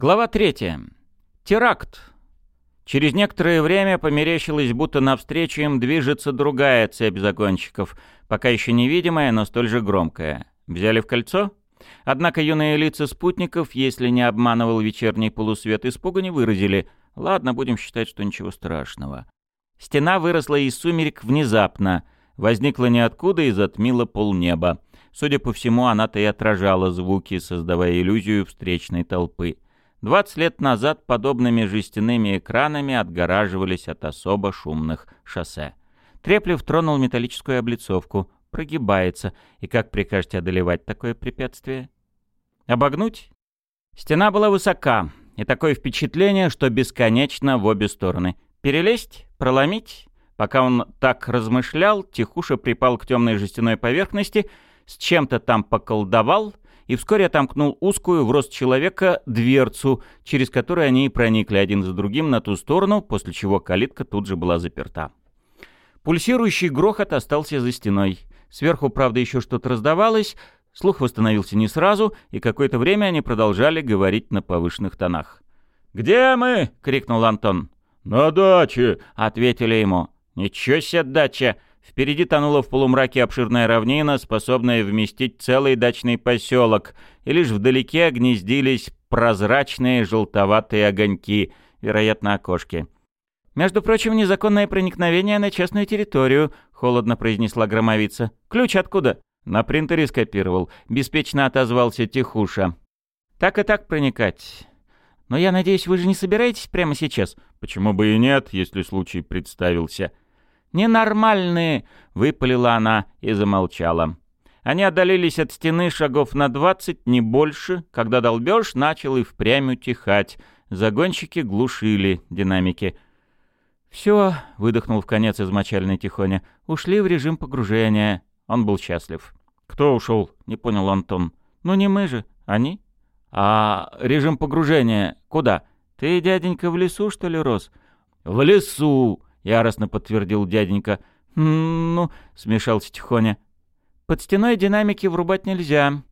Глава третья. Теракт. Через некоторое время померещилось, будто навстречу им движется другая цепь загонщиков, пока еще невидимая, но столь же громкая. Взяли в кольцо? Однако юные лица спутников, если не обманывал вечерний полусвет, испуга не выразили. Ладно, будем считать, что ничего страшного. Стена выросла из сумерек внезапно, возникла ниоткуда и затмила полнеба. Судя по всему, она-то и отражала звуки, создавая иллюзию встречной толпы. 20 лет назад подобными жестяными экранами отгораживались от особо шумных шоссе. Треплев тронул металлическую облицовку, прогибается. И как прикажете одолевать такое препятствие? Обогнуть? Стена была высока, и такое впечатление, что бесконечно в обе стороны. Перелезть? Проломить? Пока он так размышлял, Тихуша припал к темной жестяной поверхности, с чем-то там поколдовал — и вскоре отомкнул узкую в рост человека дверцу, через которую они и проникли один за другим на ту сторону, после чего калитка тут же была заперта. Пульсирующий грохот остался за стеной. Сверху, правда, еще что-то раздавалось, слух восстановился не сразу, и какое-то время они продолжали говорить на повышенных тонах. «Где мы?» — крикнул Антон. «На даче!» — ответили ему. «Ничего себе дача!» Впереди тонула в полумраке обширная равнина, способная вместить целый дачный поселок, и лишь вдалеке гнездились прозрачные желтоватые огоньки, вероятно, окошки. «Между прочим, незаконное проникновение на частную территорию», — холодно произнесла громовица. «Ключ откуда?» На принтере скопировал. Беспечно отозвался Тихуша. «Так и так проникать. Но я надеюсь, вы же не собираетесь прямо сейчас?» «Почему бы и нет, если случай представился?» «Ненормальные!» — выпалила она и замолчала. Они отдалились от стены шагов на двадцать, не больше, когда долбеж начал и впрямь утихать. Загонщики глушили динамики. «Все», — выдохнул в конец измочальный Тихоня, — «ушли в режим погружения». Он был счастлив. «Кто ушел?» — не понял Антон. «Ну не мы же, они». «А режим погружения куда? Ты, дяденька, в лесу, что ли, рос?» «В лесу!» — яростно подтвердил дяденька. «Ну...» — смешался Тихоня. «Под стеной динамики врубать нельзя.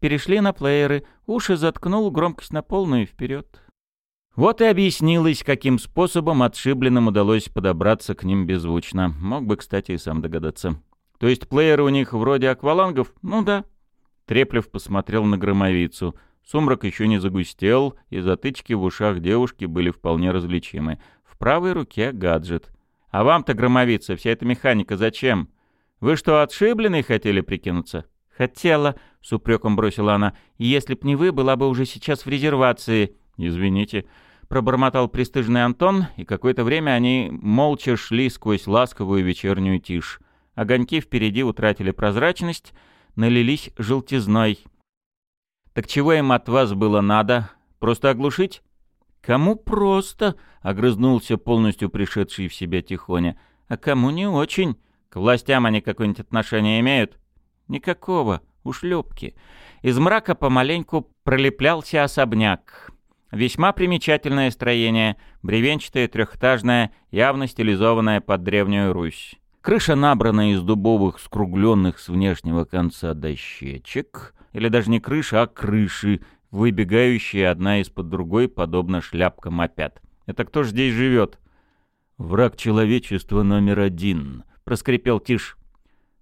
Перешли на плееры. Уши заткнул, громкость на полную и вперед». Вот и объяснилось, каким способом отшибленным удалось подобраться к ним беззвучно. Мог бы, кстати, и сам догадаться. То есть плееры у них вроде аквалангов? Ну да. Треплев посмотрел на громовицу. Сумрак еще не загустел, и затычки в ушах девушки были вполне различимы. В правой руке гаджет. А вам-то, громовица, вся эта механика зачем? Вы что, отшибленный хотели прикинуться? Хотела, с упреком бросила она. Если б не вы, была бы уже сейчас в резервации. Извините, пробормотал пристыжный Антон, и какое-то время они молча шли сквозь ласковую вечернюю тишь. Огоньки впереди утратили прозрачность, налились желтизной. «Так чего им от вас было надо? Просто оглушить?» «Кому просто?» — огрызнулся полностью пришедший в себя Тихоня. «А кому не очень? К властям они какое-нибудь отношение имеют?» «Никакого. Ушлепки». Из мрака помаленьку пролеплялся особняк. Весьма примечательное строение, бревенчатое, трехэтажное, явно стилизованное под древнюю Русь. Крыша набрана из дубовых скругленных с внешнего конца дощечек, или даже не крыша, а крыши, выбегающие одна из-под другой, подобно шляпкам опят. Это кто ж здесь живет? Враг человечества номер один, проскрипел Тиш.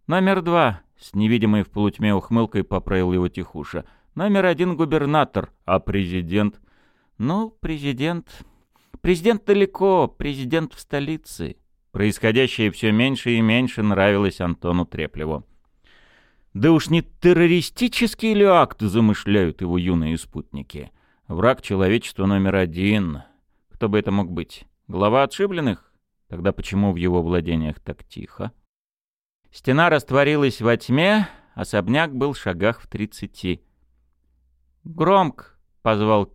Номер два, с невидимой в полутьме ухмылкой поправил его Тихуша. Номер один губернатор, а президент? Ну, президент... Президент далеко, президент в столице. Происходящее все меньше и меньше нравилось Антону Треплеву. Да уж не террористический ли акт замышляют его юные спутники? Враг человечества номер один. Кто бы это мог быть? Глава отшибленных? Тогда почему в его владениях так тихо? Стена растворилась во тьме, особняк был в шагах в тридцати. «Громк!» — позвал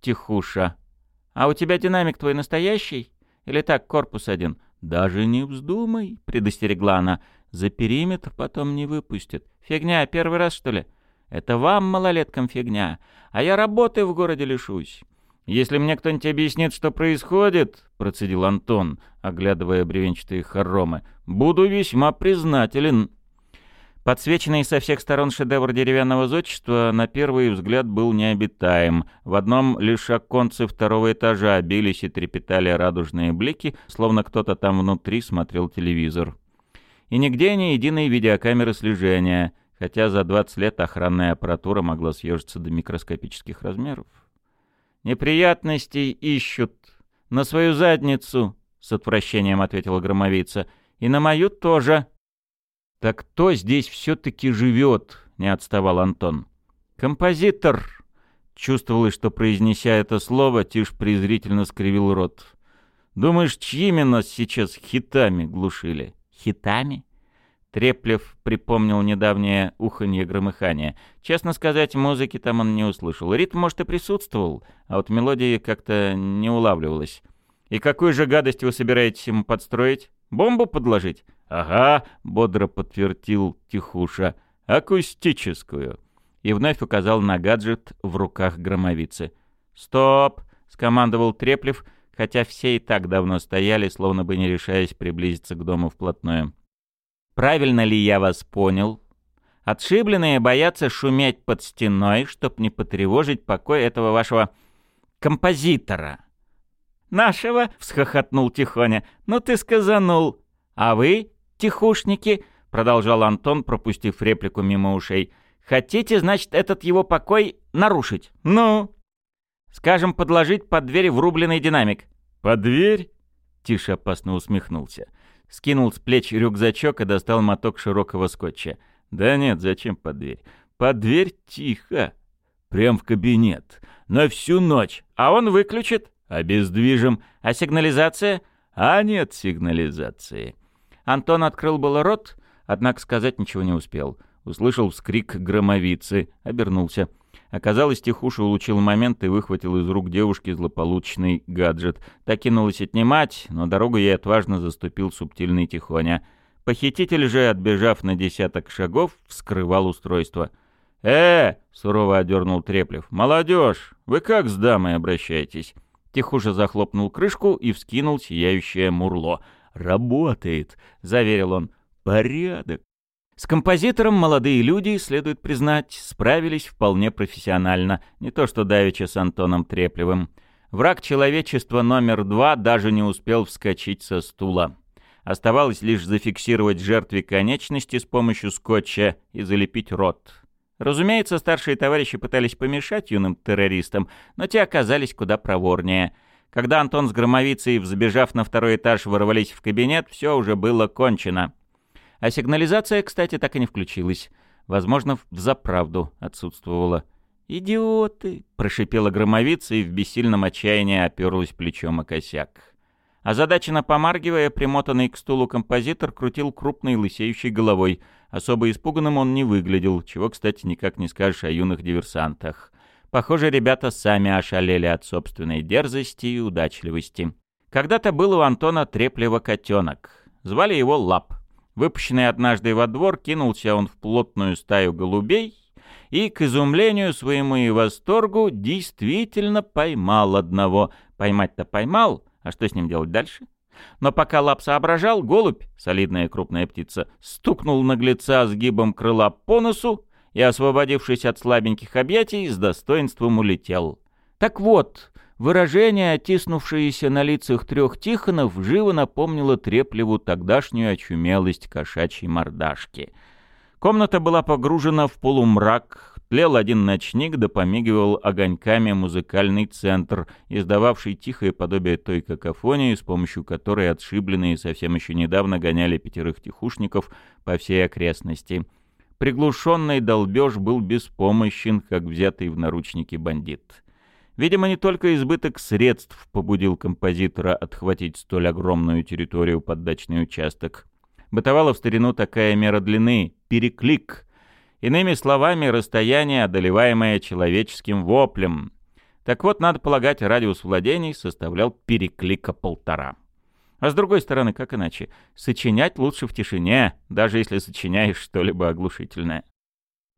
Тихуша. «А у тебя динамик твой настоящий? Или так, корпус один?» «Даже не вздумай», — предостерегла она. «За периметр потом не выпустят. Фигня, первый раз, что ли? Это вам, малолеткам, фигня. А я работы в городе лишусь. Если мне кто-нибудь объяснит, что происходит, — процедил Антон, оглядывая бревенчатые хоромы, — буду весьма признателен. Подсвеченный со всех сторон шедевр деревянного зодчества на первый взгляд был необитаем. В одном лишь оконце второго этажа бились и трепетали радужные блики, словно кто-то там внутри смотрел телевизор. И нигде ни единой видеокамеры слежения, хотя за 20 лет охранная аппаратура могла съежиться до микроскопических размеров. «Неприятностей ищут. На свою задницу», — с отвращением ответила громовица. «И на мою тоже». «Так кто здесь все-таки живет?» — не отставал Антон. «Композитор!» Чувствовалось, что, произнеся это слово, Тиш презрительно скривил рот. «Думаешь, чьими нас сейчас хитами глушили?» «Хитами?» Треплев припомнил недавнее уханье-громыхание. Честно сказать, музыки там он не услышал. Ритм, может, и присутствовал, а вот мелодии как-то не улавливалась. «И какую же гадость вы собираетесь ему подстроить? Бомбу подложить?» «Ага», — бодро подтвердил Тихуша, — «акустическую». И вновь указал на гаджет в руках громовицы. «Стоп!» — скомандовал Треплев, хотя все и так давно стояли, словно бы не решаясь приблизиться к дому вплотную. «Правильно ли я вас понял?» Отшибленные боятся шуметь под стеной, чтоб не потревожить покой этого вашего композитора. «Нашего?» — всхохотнул Тихоня. «Ну ты сказанул. А вы тихушники», — продолжал Антон, пропустив реплику мимо ушей. «Хотите, значит, этот его покой нарушить? Ну?» «Скажем, подложить под дверь врубленный динамик». «Под дверь?» — Тише опасно усмехнулся. Скинул с плеч рюкзачок и достал моток широкого скотча. «Да нет, зачем под дверь? Под дверь тихо. Прям в кабинет. На всю ночь. А он выключит. Обездвижим. А сигнализация? А нет сигнализации». Антон открыл было рот, однако сказать ничего не успел. Услышал вскрик громовицы, обернулся. Оказалось, Тихуша улучил момент и выхватил из рук девушки злополучный гаджет. Так кинулась отнимать, но дорогу ей отважно заступил субтильный Тихоня. Похититель же, отбежав на десяток шагов, вскрывал устройство. «Э!» — сурово одернул Треплев. «Молодежь! Вы как с дамой обращаетесь?» Тихуша захлопнул крышку и вскинул сияющее мурло — «Работает», — заверил он. «Порядок». С композитором молодые люди, следует признать, справились вполне профессионально, не то что давеча с Антоном Треплевым. Враг человечества номер два даже не успел вскочить со стула. Оставалось лишь зафиксировать жертве конечности с помощью скотча и залепить рот. Разумеется, старшие товарищи пытались помешать юным террористам, но те оказались куда проворнее — когда Антон с Громовицей, взбежав на второй этаж, ворвались в кабинет, все уже было кончено. А сигнализация, кстати, так и не включилась. Возможно, в заправду отсутствовала. «Идиоты!» — прошипела Громовица и в бессильном отчаянии оперлась плечом о косяк. Озадаченно помаргивая, примотанный к стулу композитор крутил крупной лысеющей головой. Особо испуганным он не выглядел, чего, кстати, никак не скажешь о юных диверсантах. Похоже, ребята сами ошалели от собственной дерзости и удачливости. Когда-то был у Антона треплево котенок. Звали его Лап. Выпущенный однажды во двор, кинулся он в плотную стаю голубей и, к изумлению своему и восторгу, действительно поймал одного. Поймать-то поймал, а что с ним делать дальше? Но пока Лап соображал, голубь, солидная крупная птица, стукнул наглеца сгибом крыла по носу и, освободившись от слабеньких объятий, с достоинством улетел. Так вот, выражение, оттиснувшееся на лицах трех Тихонов, живо напомнило Треплеву тогдашнюю очумелость кошачьей мордашки. Комната была погружена в полумрак, тлел один ночник да помигивал огоньками музыкальный центр, издававший тихое подобие той какофонии, с помощью которой отшибленные совсем еще недавно гоняли пятерых тихушников по всей окрестности — Приглушенный долбеж был беспомощен, как взятый в наручники бандит. Видимо, не только избыток средств побудил композитора отхватить столь огромную территорию под дачный участок. Бытовала в старину такая мера длины — переклик. Иными словами, расстояние, одолеваемое человеческим воплем. Так вот, надо полагать, радиус владений составлял переклика полтора. А с другой стороны, как иначе? Сочинять лучше в тишине, даже если сочиняешь что-либо оглушительное.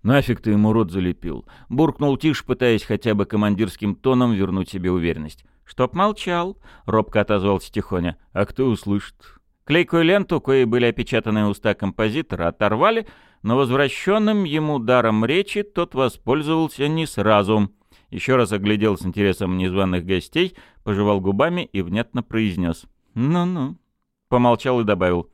«Нафиг ты ему рот залепил?» — буркнул Тиш, пытаясь хотя бы командирским тоном вернуть себе уверенность. «Чтоб молчал», — робко отозвался Тихоня. «А кто услышит?» Клейкую ленту, кои были опечатаны уста композитора, оторвали, но возвращенным ему даром речи тот воспользовался не сразу. Еще раз оглядел с интересом незваных гостей, пожевал губами и внятно произнес. «Ну-ну». Помолчал и добавил.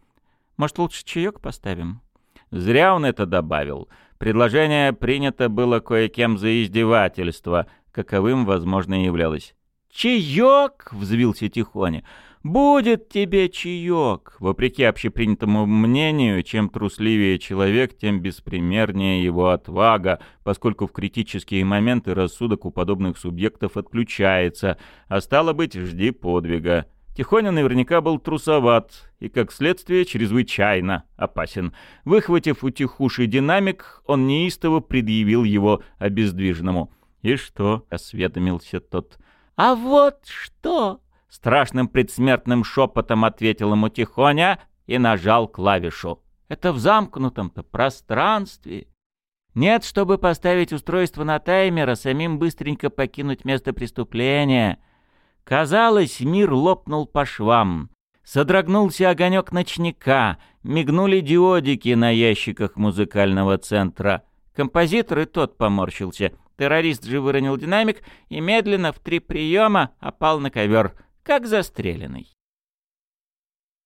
«Может, лучше чаек поставим?» Зря он это добавил. Предложение принято было кое-кем за издевательство, каковым, возможно, и являлось. «Чаек!» — взвился Тихоня. «Будет тебе чаек!» Вопреки общепринятому мнению, чем трусливее человек, тем беспримернее его отвага, поскольку в критические моменты рассудок у подобных субъектов отключается, а стало быть, жди подвига. Тихоня наверняка был трусоват и, как следствие, чрезвычайно опасен. Выхватив у Тихуши динамик, он неистово предъявил его обездвиженному. «И что?» — осведомился тот. «А вот что!» Страшным предсмертным шепотом ответил ему Тихоня и нажал клавишу. Это в замкнутом-то пространстве. Нет, чтобы поставить устройство на таймер, а самим быстренько покинуть место преступления. Казалось, мир лопнул по швам. Содрогнулся огонек ночника, мигнули диодики на ящиках музыкального центра. Композитор и тот поморщился. Террорист же выронил динамик и медленно в три приема опал на ковер — как застреленный.